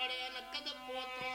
clareia na cada ponto.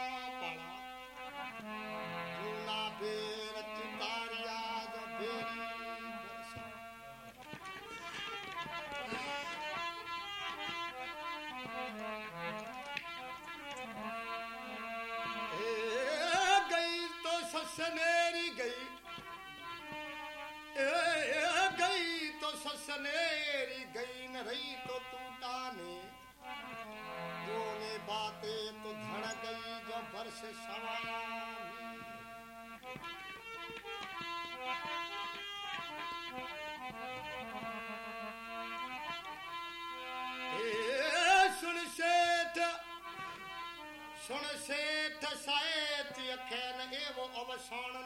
சாணன்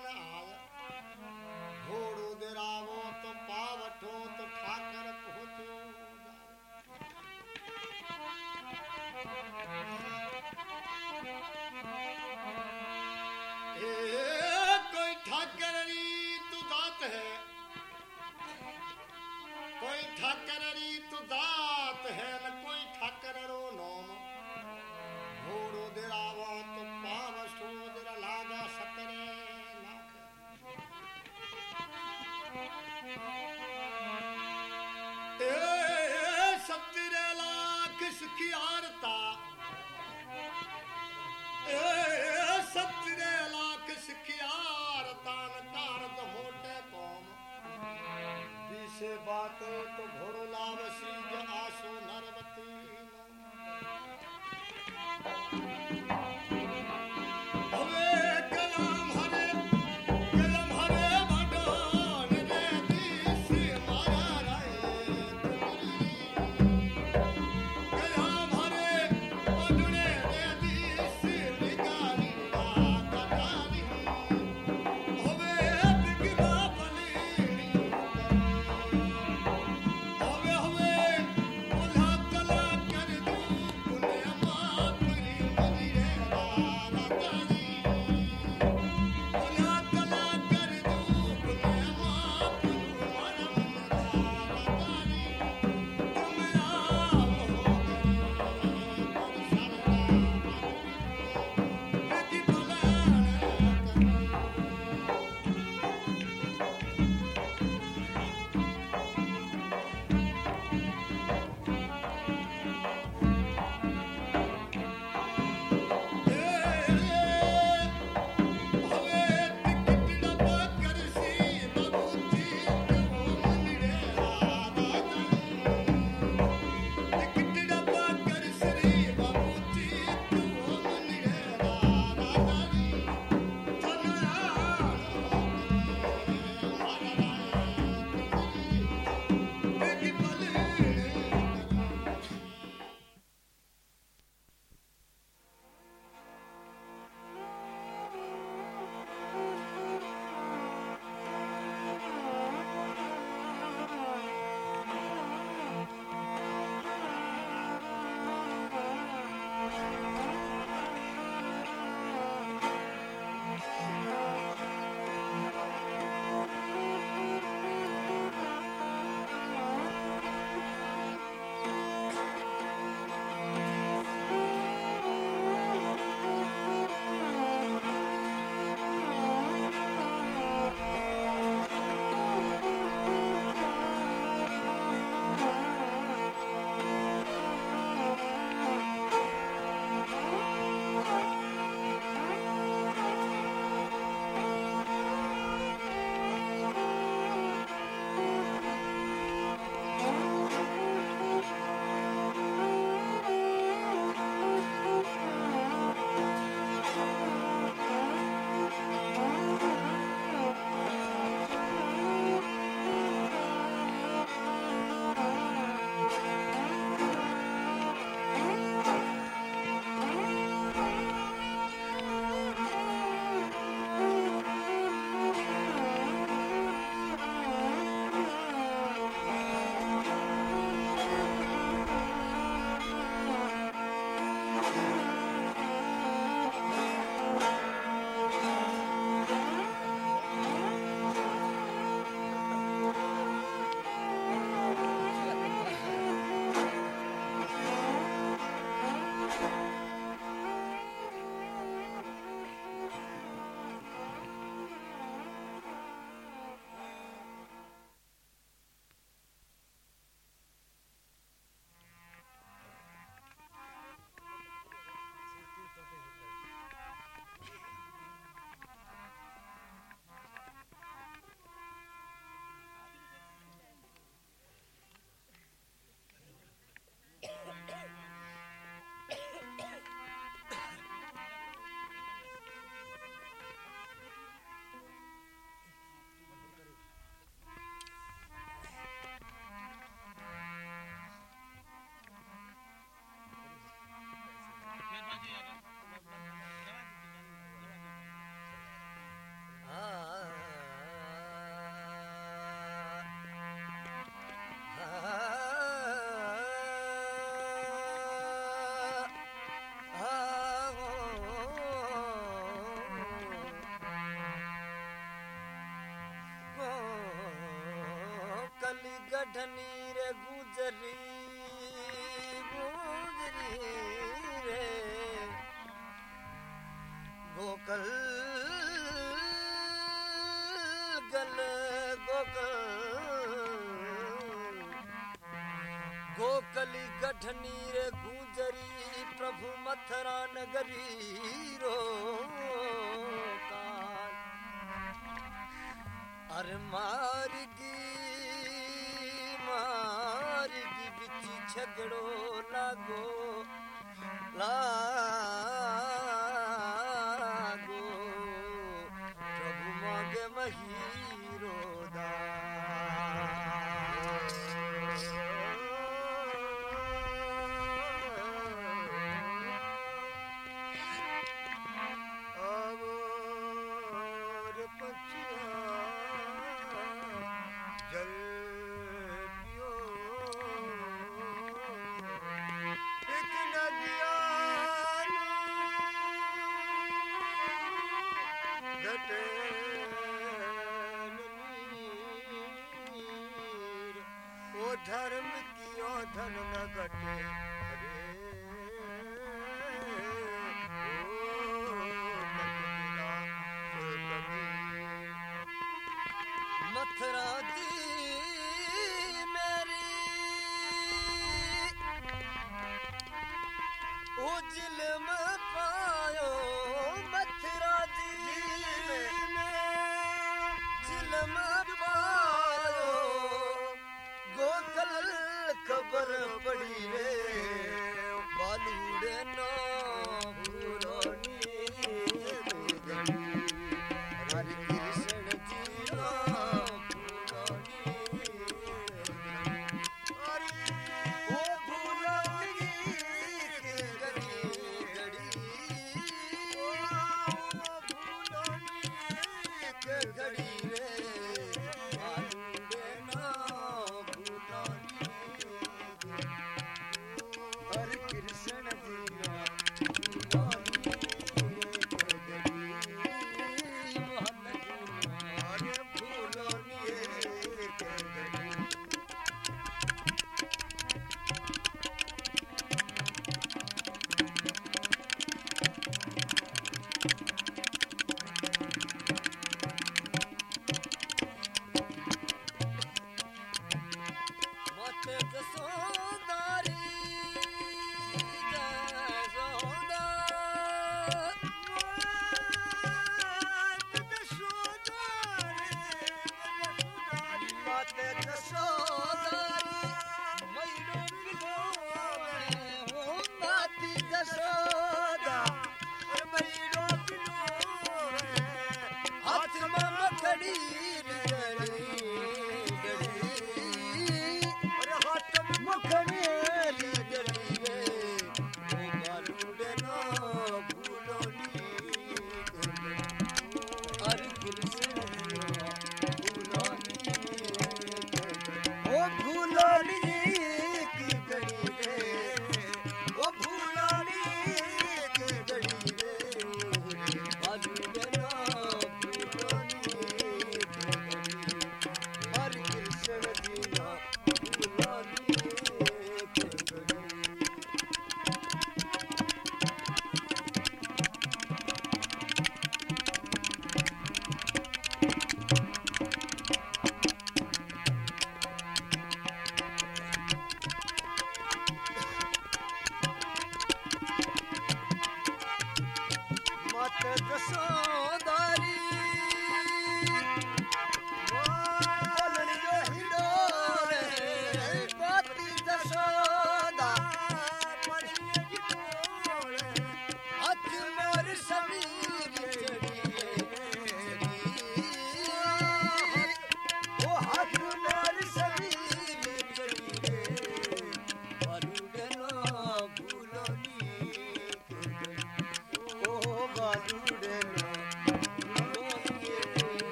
Garhani रे गुजरी गुजरी रे। गोकल गल, गोकल। गोकली गढ़नी रे गुजरी, प्रभु मथुरा नगरी रो काल अरे मारी ઝઘડો લાગો લા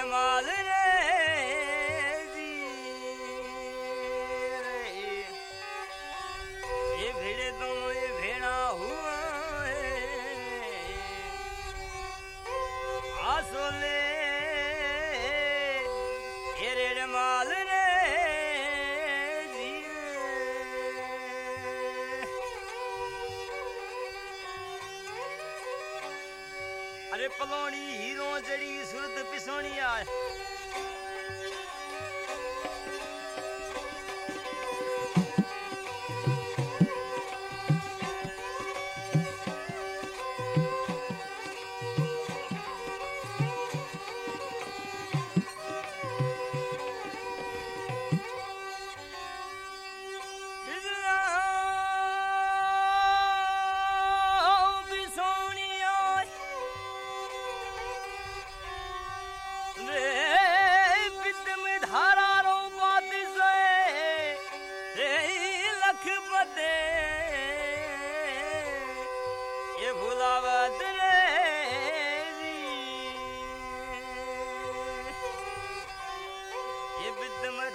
Cemalini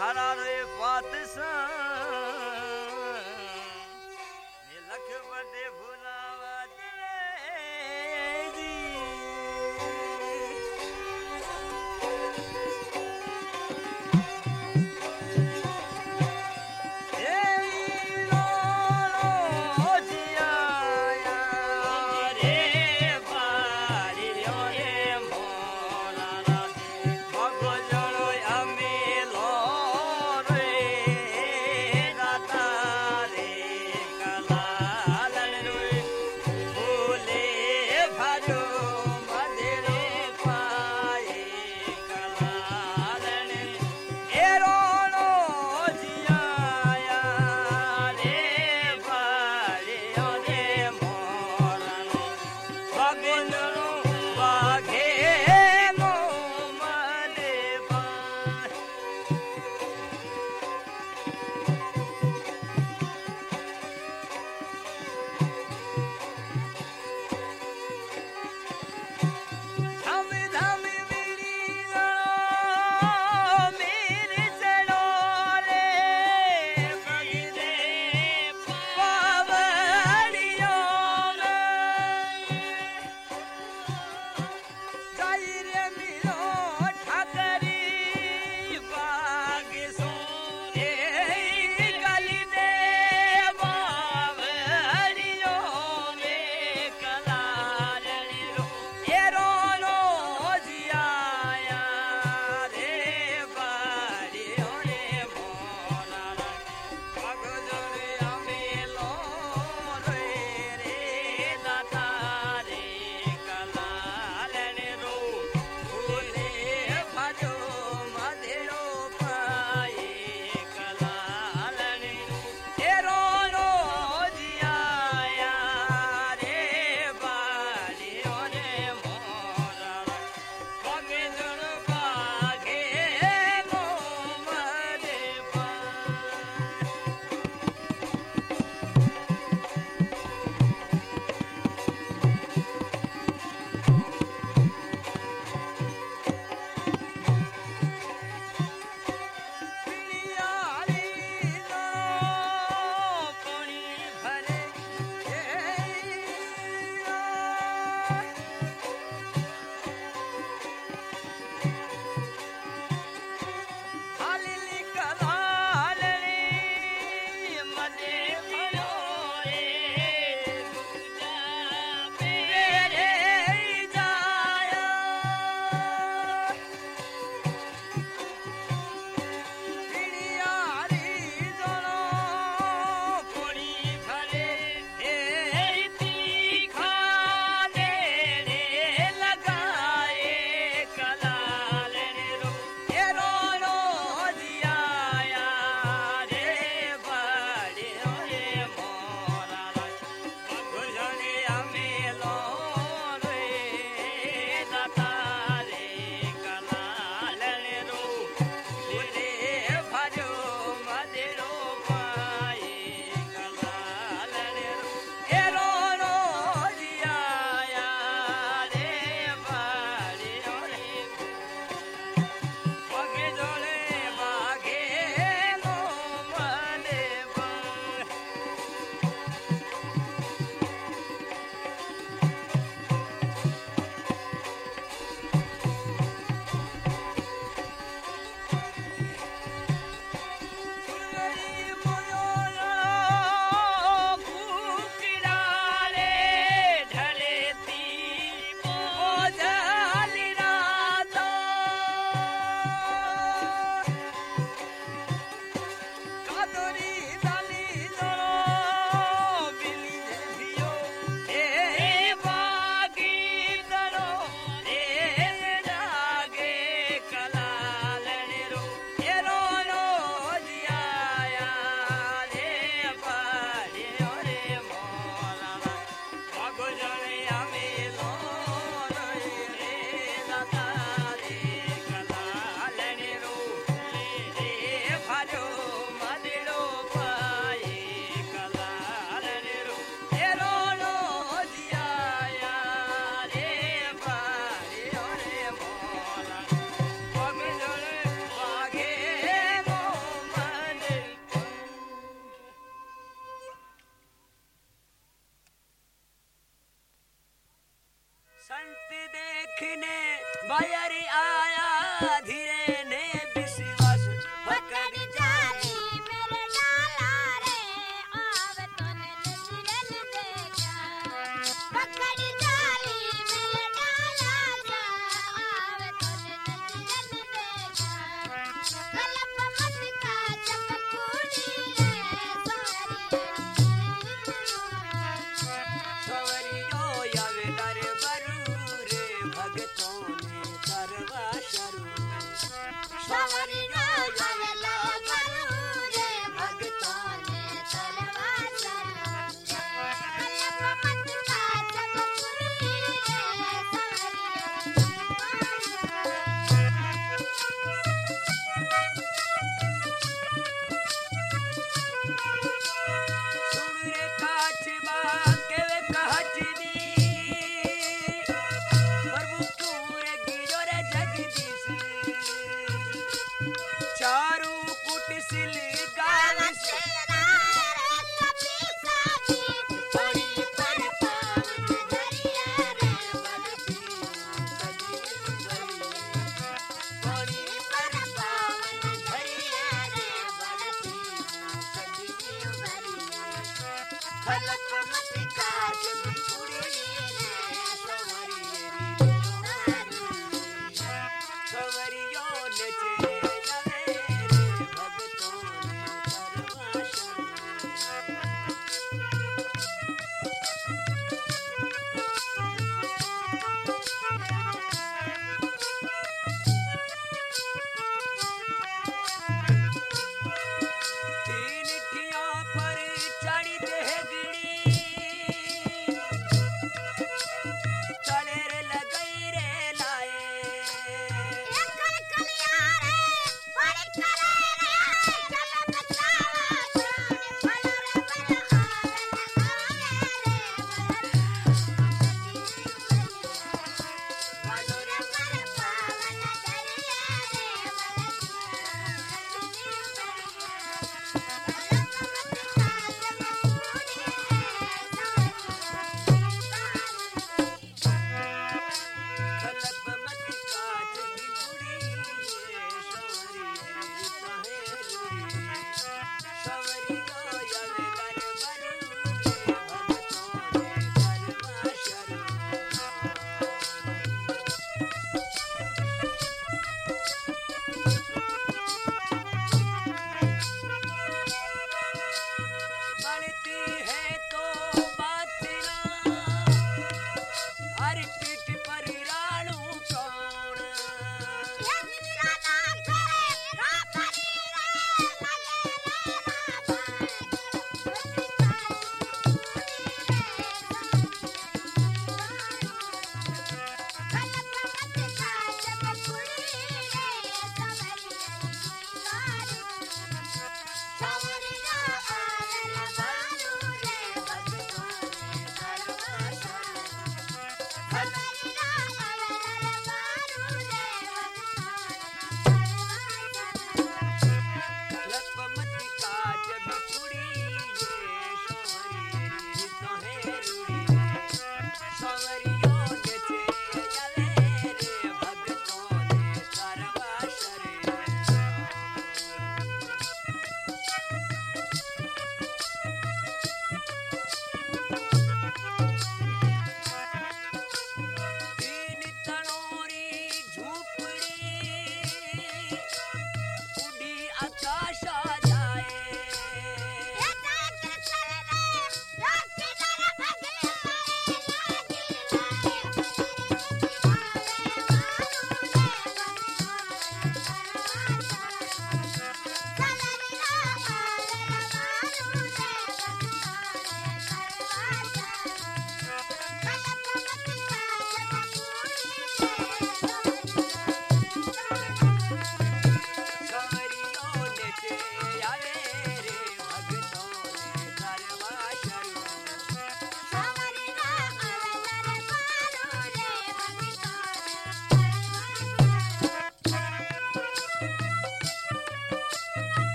ਹਰਾਰੇ ਫਾਤਿਸਾਂ